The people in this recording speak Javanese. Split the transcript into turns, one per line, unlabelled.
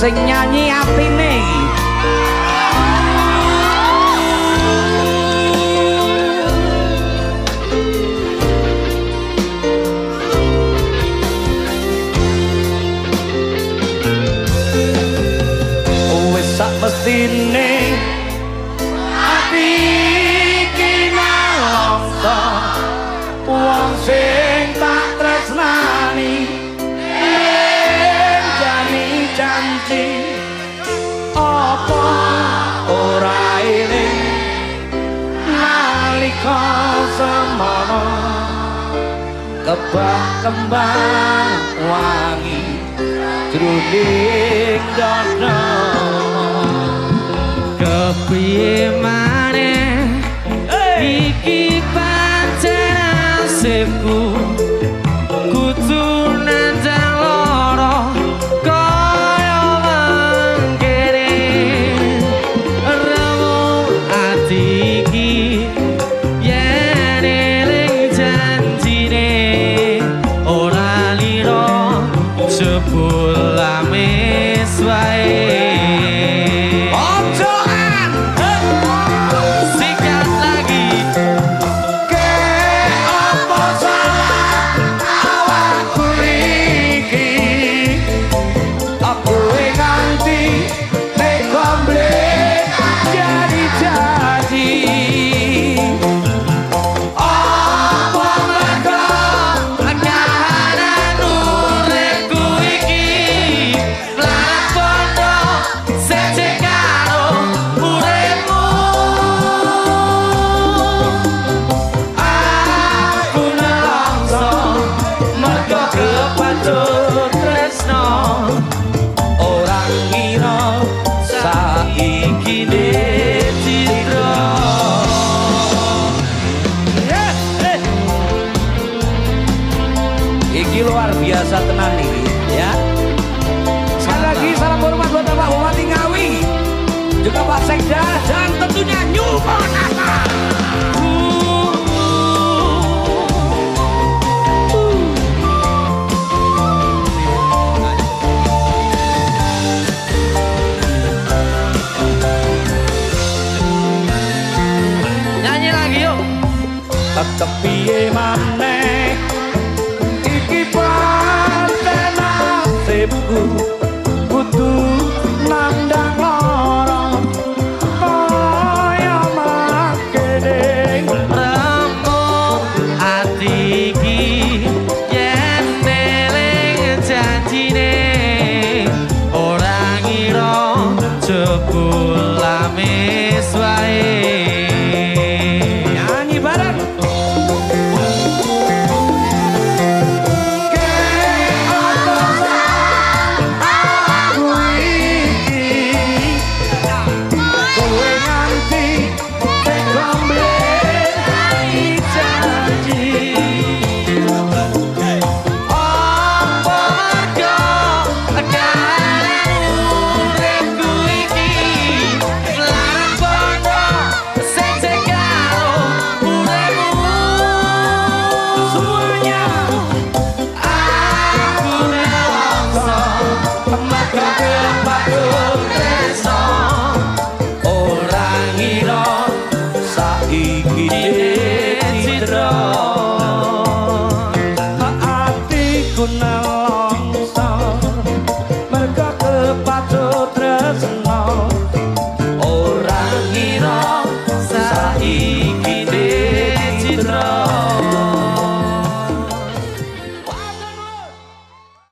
sing nyanyi atine janji apa ora ini? Nalika semono kebak kembang wangi jroning dono kepiye maneh? Iki jebul amis wae juga Sekda dan tentunya New Monata yuk. Tetep piye maneh jebul about